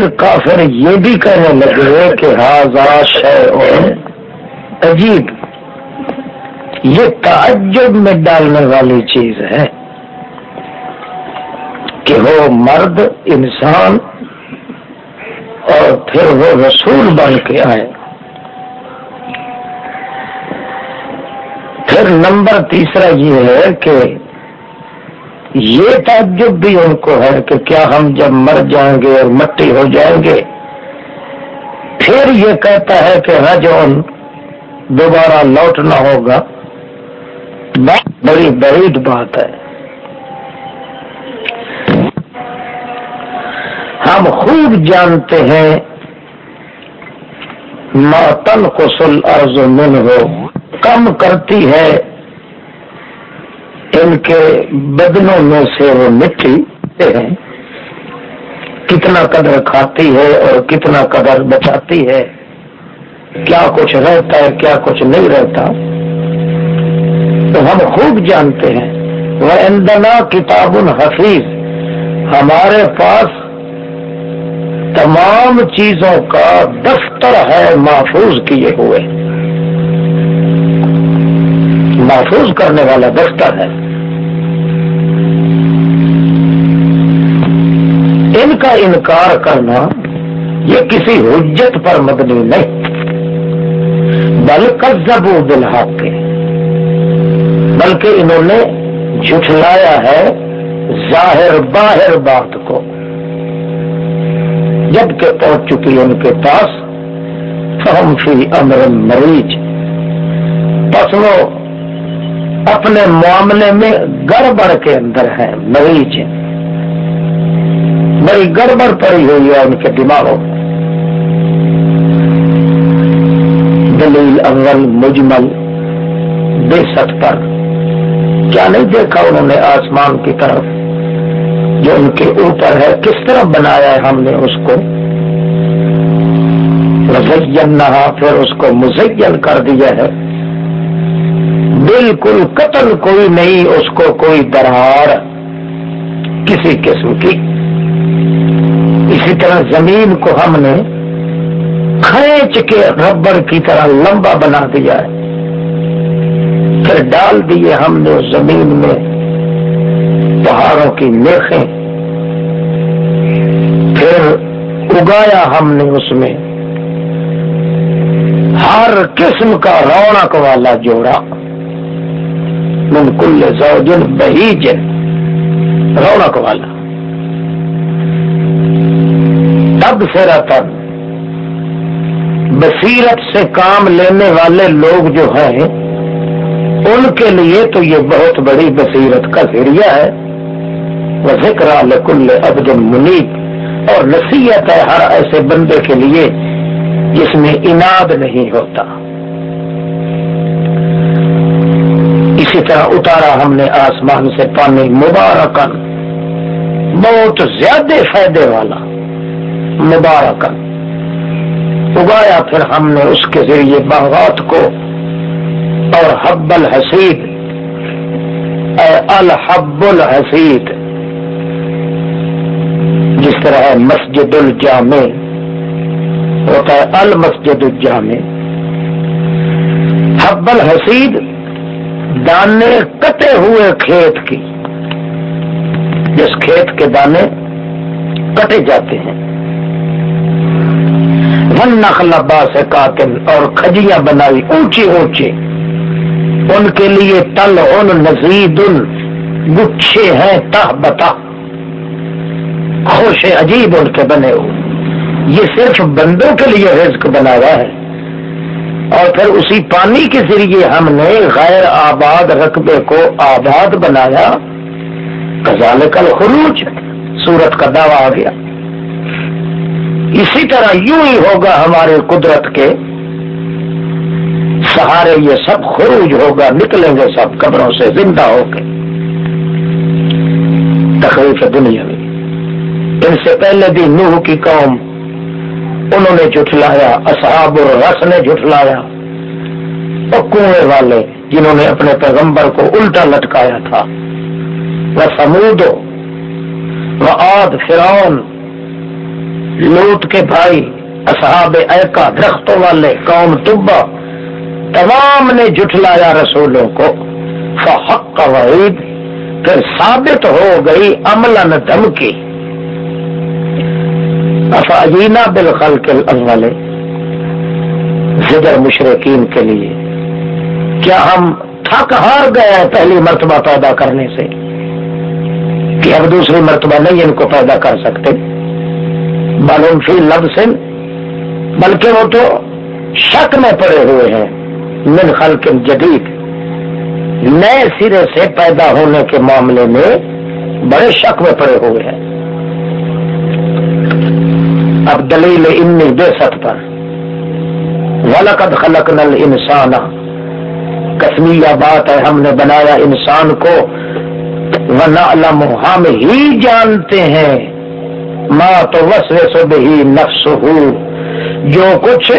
پھر کافر یہ بھی کہنے لگے کہ ہاضا شے عجیب۔ یہ تعجب میں ڈالنے والی چیز ہے کہ وہ مرد انسان اور پھر وہ رسول بن کے آئے۔ پھر نمبر تیسرا یہ ہے کہ یہ تعجب بھی ان کو ہے کہ کیا ہم جب مر جائیں گے اور مٹی ہو جائیں گے؟ پھر یہ کہتا ہے کہ ہاں رجون دوبارہ لوٹنا ہوگا۔ بڑی بعید بات ہے۔ ہم خوب جانتے ہیں ماتن قسل ارض من ہو کم کرتی ہے ان کے بدنوں میں سے وہ مٹی ہیں۔ کتنا قدر کھاتی ہے اور کتنا قدر بچاتی ہے۔ کیا کچھ رہتا ہے، کیا کچھ نہیں رہتا۔ تو ہم خوب جانتے ہیں۔ وہ اندنا کتاب الحفیظ ہمارے پاس تمام چیزوں کا دفتر ہے محفوظ کیے ہوئے۔ محفوظ کرنے والا دفتر ہے۔ ان کا انکار کرنا یہ کسی حجت پر مبنی نہیں۔ بلکہ زبو بالحق کے بلکہ انہوں نے جھٹلایا ہے ظاہر باہر بات کو۔ جبکہ پہنچ چکی ان کے پاس، فہم فی امر مریض بس وہ اپنے معاملے میں گڑبڑ کے اندر ہے مریض بڑی گڑبڑ پڑی ہوئی ہے ان کے دماغوں دلیل اول، مجمل، بے ست پر۔ کیا نہیں دیکھا انہوں نے آسمان کی طرف؟ جو ان کے اوپر ہے، کس طرح بنایا ہے ہم نے اس کو؟ مزین نہا پھر اس کو مزین کر دیا ہے۔ بالکل قتل کوئی نہیں، اس کو کوئی درار کسی قسم کی اسی طرح زمین کو ہم نے کھینچ کے ربڑ کی طرح لمبا بنا دیا ہے۔ پھر ڈال دیے ہم نے اس زمین میں پہاڑوں کی میخیں پھر اگایا ہم نے اس میں ہر قسم کا رونق والا جوڑا۔ من کل زوجن بہیج۔ رونق والا۔ تب بصیرت سے کام لینے والے لوگ جو ہیں، ان کے لیے تو یہ بہت بڑی بصیرت کا ذریعہ ہے۔ وہ ذکر کل عبد منیب اور نصیحت ہے ہر ایسے بندے کے لیے جس میں اناد نہیں ہوتا۔ اسی طرح اتارا ہم نے آسمان سے پانی مبارکن بہت زیادہ فائدے والا۔ مبارک اگایا پھر ہم نے اس کے ذریعے باغات کو اور حب الحسید اے الحب الحسید جس طرح ہے مسجد الجامع۔ ہوتا ہے المسجد الجامع۔ حب الحسید دانے کٹے ہوئے کھیت کی۔ جس کھیت کے دانے کٹے جاتے ہیں۔ نخلبا سے کاتل اور کھجیاں بنائی اونچی اونچی۔ ان کے لیے تل ان نزید گچھے ہیں تہ بتا خوش عجیب ان کے بنے ہو یہ صرف بندوں کے لیے رزق بنا ہوا ہے اور پھر اسی پانی کے ذریعے ہم نے غیر آباد رقبے کو آباد بنایا۔ کزال کل خروج سورت کا دعویٰ آ گیا۔ اسی طرح یوں ہی ہوگا ہمارے قدرت کے۔ سہارے یہ سب خروج ہوگا، نکلیں گے سب قبروں سے زندہ ہو کے۔ تکلیف دنیا میں۔ ان سے پہلے بھی نوح کی قوم، انہوں نے جھٹلایا، اصحاب الرس نے جھٹلایا۔ اور کنویں والے جنہوں نے اپنے پیغمبر کو الٹا لٹکایا تھا۔ وہ سمود وہ آد فرون لوٹ کے بھائی، اصحاب ایکا درختوں والے قوم تبا، تمام نے جٹلایا رسولوں کو۔ فحق کا وعید، پھر ثابت ہو گئی عمل دھمکی۔ افاجینا بالخل کے زدر مشرقین کے لیے۔ کیا ہم تھک ہار گئے پہلی مرتبہ پیدا کرنے سے؟ کہ اب دوسری مرتبہ نہیں ان کو پیدا کر سکتے۔ معلوم فی لب بلکہ وہ تو شک میں پڑے ہوئے ہیں، من خلق جدید۔ نئے سرے سے پیدا ہونے کے معاملے میں بڑے شک میں پڑے ہوئے ہیں۔ اب دلیل انی بے ست پر۔ ولقد خلق نل انسان کسمیا بات ہے، ہم نے بنایا انسان کو۔ ونعلم، ہم ہی جانتے ہیں۔ ماں تو وس ہی نفس ہو جو کچھ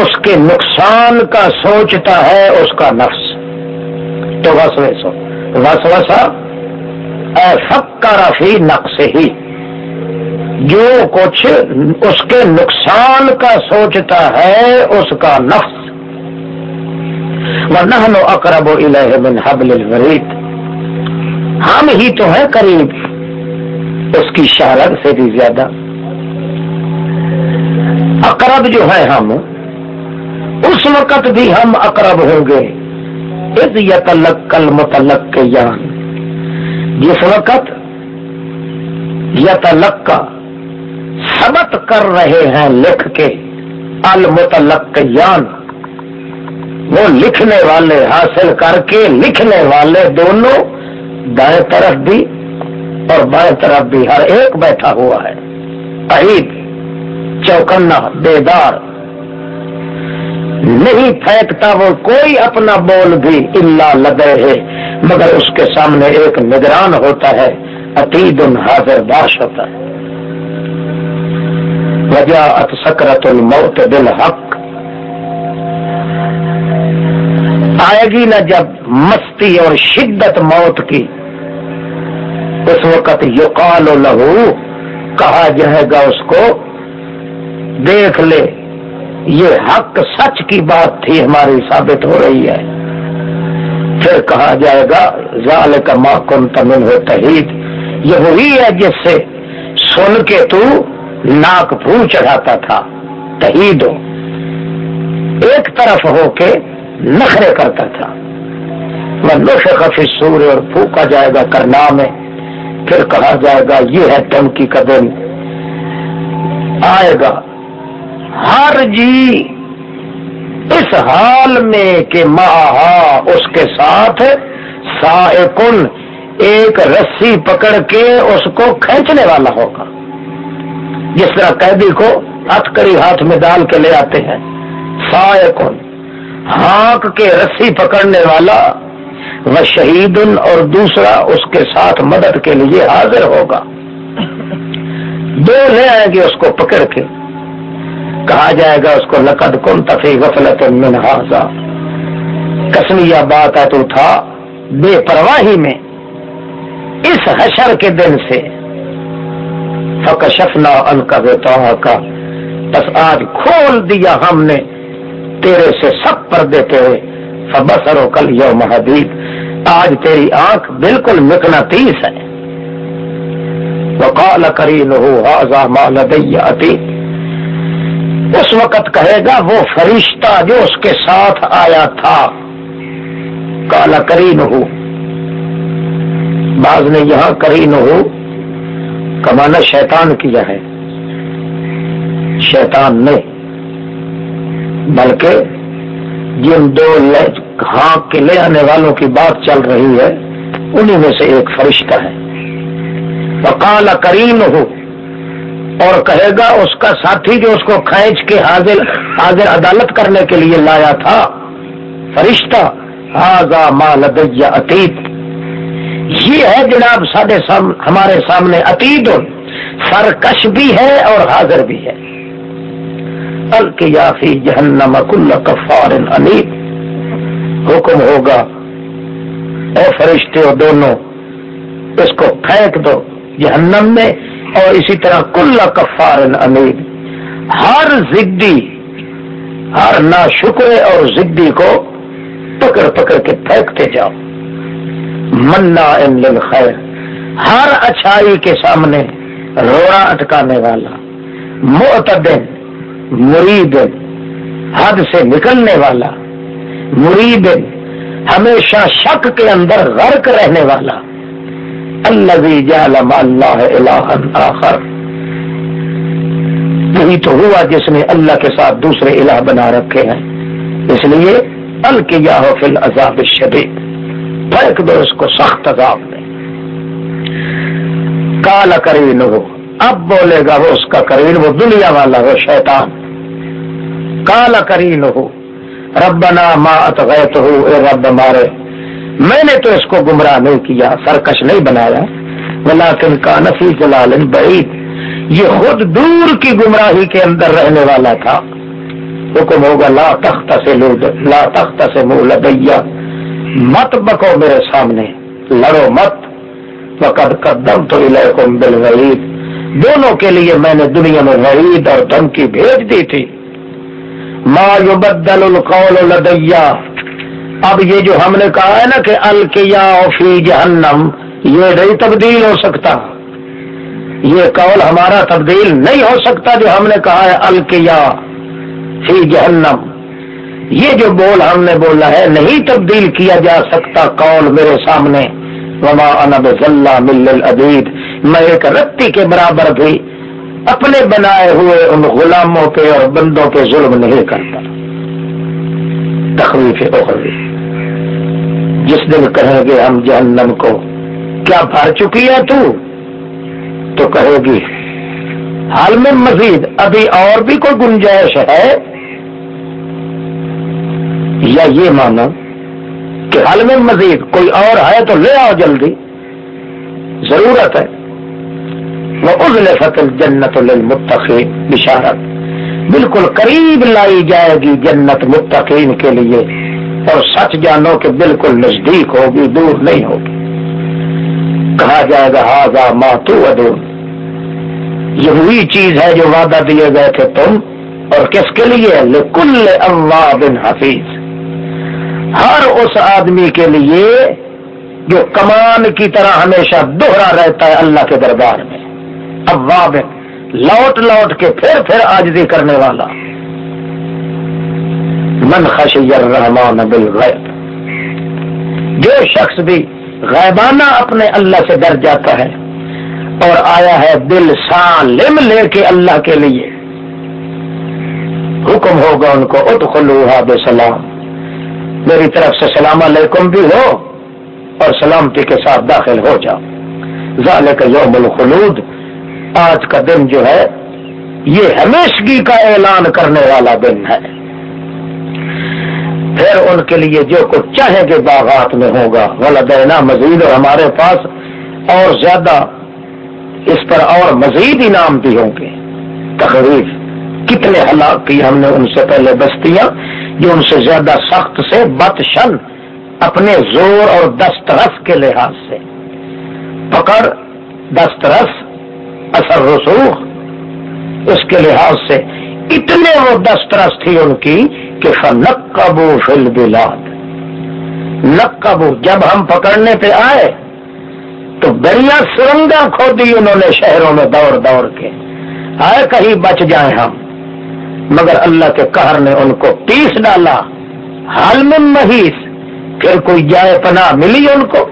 اس کے نقصان کا سوچتا ہے، اس کا نفس. تو وس وسو وس وسا اے فکر فی نقص ہی جو کچھ اس کے نقصان کا سوچتا ہے، اس کا نفس. وہ نہ اقرب الہ من حبل الورید ہم ہی تو ہیں قریب. اس کی شہرت سے بھی زیادہ۔ اقرب جو ہے ہم، اس وقت بھی ہم اقرب ہوں گے۔ اس یتلق کل متلق کے یان جس وقت یتلق کا سبت کر رہے ہیں لکھ کے المتلق یان وہ لکھنے والے، حاصل کر کے لکھنے والے دونوں دائیں طرف بھی اور بائیں طرف بھی ہر ایک بیٹھا ہوا ہے۔ عید، چوکنا، بیدار۔ نہیں پھینکتا وہ کوئی اپنا بول بھی اللہ لدے ہے مگر اس کے سامنے ایک نگران ہوتا ہے، عتید حاضر باش ہوتا ہے۔ وجہ سکرت الموت بالحق۔ آئے گی نہ جب مستی اور شدت موت کی۔ اس وقت یقال لہو، کہا جائے گا اس کو، دیکھ لے، یہ حق سچ کی بات تھی ہماری، ثابت ہو رہی ہے۔ پھر کہا جائے گا ظال کا ماں کن تمن ہو تحید یہ وہی ہے جس سے سن کے تو ناک پھول چڑھاتا تھا تحید ہو ایک طرف ہو کے نخرے کرتا تھا۔ وہ نش خفی سور اور پھونکا جائے گا کرنا میں پھر کہا جائے گا، یہ ہے ٹنکی کا دن آئے گا۔ ہر جی اس حال میں کہ ماہ اس کے ساتھ سا کن ایک رسی پکڑ کے اس کو کھینچنے والا ہوگا۔ جس طرح قیدی کو ہتکڑی ہاتھ میں ڈال کے لے آتے ہیں۔ سا کن ہانک کے رسی پکڑنے والا وہ شہید اور دوسرا اس کے ساتھ مدد کے لیے حاضر ہوگا۔ دو لے آئیں گے اس کو پکڑ کے۔ کہا جائے گا اس کو، لقد کن تفی غفلت من حاضا کسمیا بات ہے تو تھا بے پرواہی میں۔ اس حشر کے دن سے فکشفنا ان کا بیتا کا بس آج کھول دیا ہم نے تیرے سے سب پر دیتے ہوئے فبسر و کل یوم حدید۔ آج تیری آنکھ بالکل مکنا تیس ہے۔ وقال کرین ہو آزا مال اس وقت کہے گا، وہ فرشتہ جو اس کے ساتھ آیا تھا۔ کالا کرین ہو بعض نے یہاں کرین ہو کمانا شیطان کیا ہے۔ شیطان نے، بلکہ جن دو ہاں کے لے آنے والوں کی بات چل رہی ہے، انہی میں سے ایک فرشتہ ہے۔ وکال کریم ہو، اور کہے گا اس کا ساتھی جو اس کو کھینچ کے حاضر حاضر عدالت کرنے کے لیے لایا تھا، فرشتہ ہاضا مال اتیت یہ ہے جناب ساڈے سام، ہمارے سامنے اتیت سرکش بھی ہے اور حاضر بھی ہے۔ فی جہنم کل کفار انیب۔ حکم ہوگا، اے فرشتے ہو دونوں، اس کو پھینک دو جہنم میں اور اسی طرح کل کفار امید ہر زدی، ہر نا شکر اور زدی کو پکڑ پکڑ کے پھینکتے جاؤ۔ منا ان خیر ہر اچھائی کے سامنے روڑا اٹکانے والا، معتدن مرید حد سے نکلنے والا، مرید ہمیشہ شک کے اندر غرق رہنے والا۔ اللہ اللہ آخر۔ یہی تو ہوا جس نے اللہ کے ساتھ دوسرے الہ بنا رکھے ہیں۔ اس لیے الکیا ہو فل عذاب شدید پھینک دو اس کو سخت عذاب میں۔ کالا کرین ہو اب بولے گا وہ اس کا کرین وہ دنیا والا، وہ شیطان۔ کالا کرین ہو ربنا ما اتغیت ہو اے رب مارے میں نے تو اس کو گمراہ نہیں کیا، سرکش نہیں بنایا، ولیکن کا نفی جلال بعید۔ یہ خود دور کی گمراہی کے اندر رہنے والا تھا۔ حکم ہوگا، لا تخت سے لود لا تخت سے منہ لدیا مت بکو میرے سامنے، لڑو مت۔ وقد قدم تو الحکم بالغید دونوں کے لیے میں نے دنیا میں وعید اور دھمکی بھیج دی تھی۔ ما یبدل القول لدیا اب یہ جو ہم نے کہا ہے نا کہ الکیا فی جہنم، یہ نہیں تبدیل ہو سکتا۔ یہ قول ہمارا تبدیل نہیں ہو سکتا جو ہم نے کہا ہے الکیا فی جہنم۔ یہ جو بول ہم نے بولا ہے، نہیں تبدیل کیا جا سکتا قول میرے سامنے۔ وما انب ذلہ مل العبید میں ایک رتی کے برابر بھی اپنے بنائے ہوئے ان غلاموں پہ اور بندوں پہ ظلم نہیں کرتا۔ تخویف اخروی۔ جس دن کہیں گے ہم جہنم کو، کیا بھر چکی ہے تو؟ تو کہے گی، حال میں مزید ابھی اور بھی کوئی گنجائش ہے؟ یا یہ مانو کہ حال میں مزید کوئی اور ہے تو لے آؤ جلدی۔ ضرورت ہے۔ وہ ازل فتل جنت المتقین بشارت۔ بالکل قریب لائی جائے گی جنت متقین کے لیے۔ اور سچ جانو کہ بالکل نزدیک ہوگی، دور نہیں ہوگی۔ کہا جائے گا ہاضا ماتو ادور یہ وہی چیز ہے جو وعدہ دیے گئے تھے تم۔ اور کس کے لیے؟ لکل بن حفیظ ہر اس آدمی کے لیے جو کمان کی طرح ہمیشہ دوہرا رہتا ہے اللہ کے دربار میں۔ اواب لوٹ لوٹ کے پھر پھر آجزی کرنے والا۔ من خشی الرحمان بالغیب۔ جو شخص بھی غیبانہ اپنے اللہ سے ڈر جاتا ہے اور آیا ہے دل سالم لے کے اللہ کے لیے، حکم ہوگا ان کو، ادخلوها بسلام۔ میری طرف سے سلام علیکم بھی ہو اور سلامتی کے ساتھ داخل ہو جاؤ۔ ذالک یوم الخلود۔ آج کا دن جو ہے، یہ ہمیشگی کا اعلان کرنے والا دن ہے۔ پھر ان کے لیے جو کچھ چاہیں گے باغات میں ہوگا۔ دینا مزید اور ہمارے پاس اور زیادہ اس پر اور مزید انعام بھی ہوں گے۔ تقریب کتنے ہلاک کی ہم نے ان سے پہلے بستیاں۔ جو ان سے زیادہ سخت سے بت شن اپنے زور اور دسترس کے لحاظ سے۔ پکڑ دسترس، اثر رسوخ، اس کے لحاظ سے اتنے وہ دسترس تھی ان کی کہ نقبو فل بلاد نقبو، جب ہم پکڑنے پہ آئے تو بڑیا سرنگا کھودی انہوں نے شہروں میں دوڑ دوڑ کے۔ آئے کہیں بچ جائیں ہم۔ مگر اللہ کے قہر نے ان کو پیس ڈالا۔ حال محیث پھر کوئی جائے پناہ ملی ان کو؟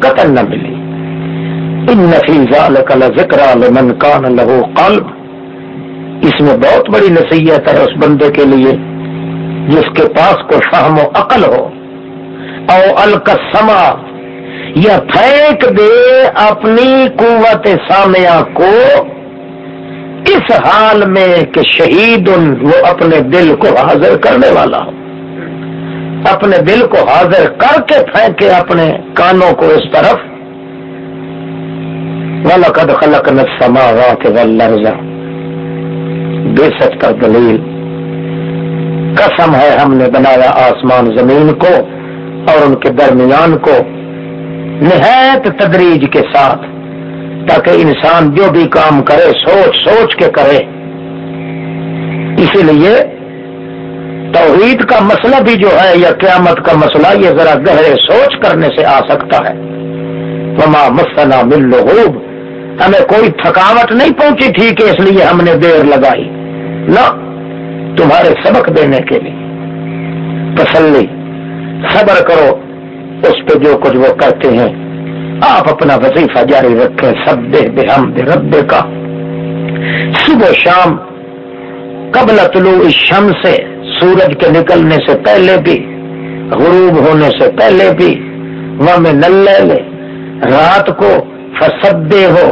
قتل نہ ملی۔ ان نفیزہ ذکر من کان لہو قلب۔ اس میں بہت بڑی نصیحت ہے اس بندے کے لیے، جس کے پاس کو فہم و عقل ہو۔ او الکسما یا پھینک دے اپنی قوت سامیا کو۔ اس حال میں کہ شہید وہ اپنے دل کو حاضر کرنے والا ہو؟ اپنے دل کو حاضر کر کے پھینکے اپنے کانوں کو اس طرف؟ ولقد خلقنا السماوات والارض بے سچ کا دلیل۔ قسم ہے ہم نے بنایا آسمان زمین کو اور ان کے درمیان کو۔ نہایت تدریج کے ساتھ۔ تاکہ انسان جو بھی کام کرے، سوچ سوچ کے کرے۔ اسی لیے توحید کا مسئلہ بھی جو ہے یا قیامت کا مسئلہ، یہ ذرا گہرے سوچ کرنے سے آ سکتا ہے۔ وما مسنا مل ہمیں کوئی تھکاوٹ نہیں پہنچی تھی کہ اس لیے ہم نے دیر لگائی۔ نہ، تمہارے سبق دینے کے لیے۔ تسلی، صبر کرو۔ اس پہ جو کچھ وہ کرتے ہیں آپ اپنا وظیفہ جاری رکھیں سب دے بے ہم دے رب کا۔ صبح شام قبل طلوع شم سے سورج کے نکلنے سے پہلے بھی، غروب ہونے سے پہلے بھی وہ میں نل لے، رات کو فسدے ہو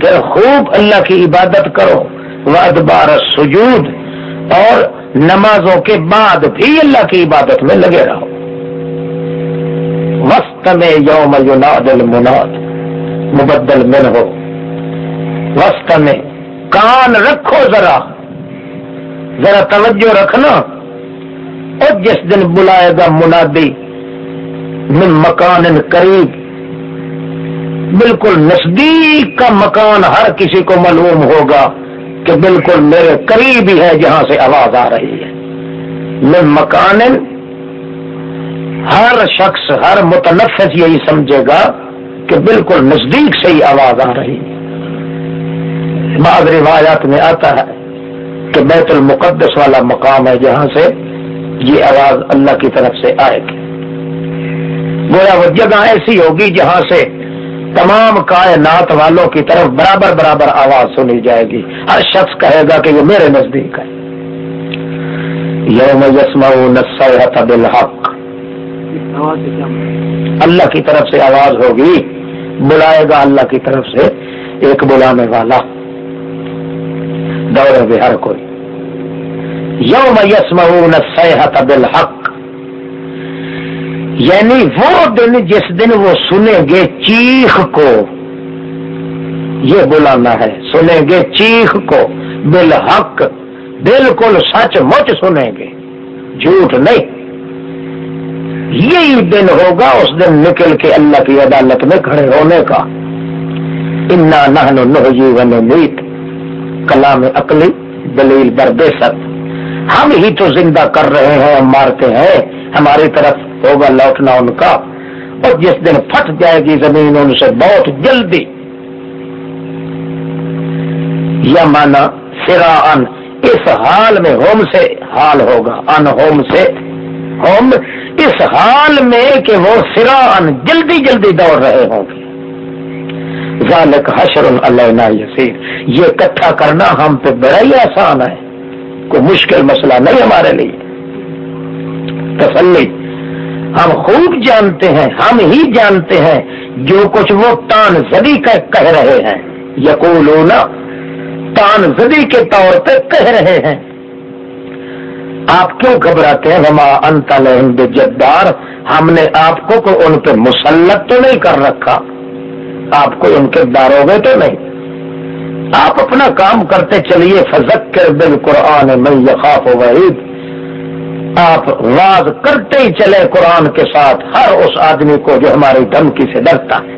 پھر خوب اللہ کی عبادت کرو ود بار سجود اور نمازوں کے بعد بھی اللہ کی عبادت میں لگے رہو۔ وسط میں یوم یناد المناد، مبدل من ہو وسط میں کان رکھو ذرا۔ ذرا توجہ رکھنا۔ اور جس دن بلائے گا منادی، من مکان قریب۔ بالکل نزدیک کا مکان ہر کسی کو معلوم ہوگا کہ بالکل میرے قریب ہی ہے جہاں سے آواز آ رہی ہے۔ میں مکان ہر شخص، ہر متنفس یہی سمجھے گا کہ بالکل نزدیک سے ہی آواز آ رہی ہے۔ بعض روایات میں آتا ہے کہ بیت المقدس والا مقام ہے جہاں سے یہ آواز اللہ کی طرف سے آئے گی۔ گویا وہ جگہ ایسی ہوگی جہاں سے تمام کائنات والوں کی طرف برابر برابر آواز سنی جائے گی۔ ہر شخص کہے گا کہ یہ میرے نزدیک ہے۔ یوم یسما بالحق۔ اللہ کی طرف سے آواز ہوگی۔ بلائے گا اللہ کی طرف سے ایک بلانے والا۔ دور بہار کوئی۔ یوم یسما صحت بالحق۔ یعنی وہ دن جس دن وہ سنیں گے چیخ کو۔ یہ بلانا ہے، سنیں گے چیخ کو۔ بالحق، بالکل سچ مچ سنیں گے۔ جھوٹ نہیں۔ یہی دن ہوگا اس دن نکل کے اللہ کی عدالت میں کھڑے ہونے کا۔ انا نہ کلام عقلی، دلیل بردے سب ہم ہی تو زندہ کر رہے ہیں، ہم مارتے ہیں۔ ہماری طرف ہوگا لوٹنا ان کا۔ اور جس دن پھٹ جائے گی زمین، ان سے بہت جلدی۔ یا مانا سرا ان اس حال میں ہوم سے حال ہوگا۔ ان ہوم سے ہوم اس حال میں کہ وہ سرا جلدی جلدی دوڑ رہے ہوں گے۔ ذالک حشر اللہ یسیر۔ یہ کٹھا کرنا ہم پہ بڑا ہی آسان ہے۔ کوئی مشکل مسئلہ نہیں ہمارے لیے۔ تسلی۔ ہم خوب جانتے ہیں، ہم ہی جانتے ہیں۔ جو کچھ وہ تان زدی کہہ رہے ہیں۔ یقول تان زدی کے طور پہ کہہ رہے ہیں۔ آپ کیوں گھبراتے ہیں؟ ہما انتل جدار ہم نے آپ کو کوئی ان پہ مسلط تو نہیں کر رکھا۔ آپ کو ان کے داروگے تو نہیں۔ آپ اپنا کام کرتے چلیے فضکر بالقرآن میں یخاف وحید آپ واز کرتے ہی چلے قرآن کے ساتھ۔ ہر اس آدمی کو جو ہماری دھمکی سے ڈرتا۔ ہے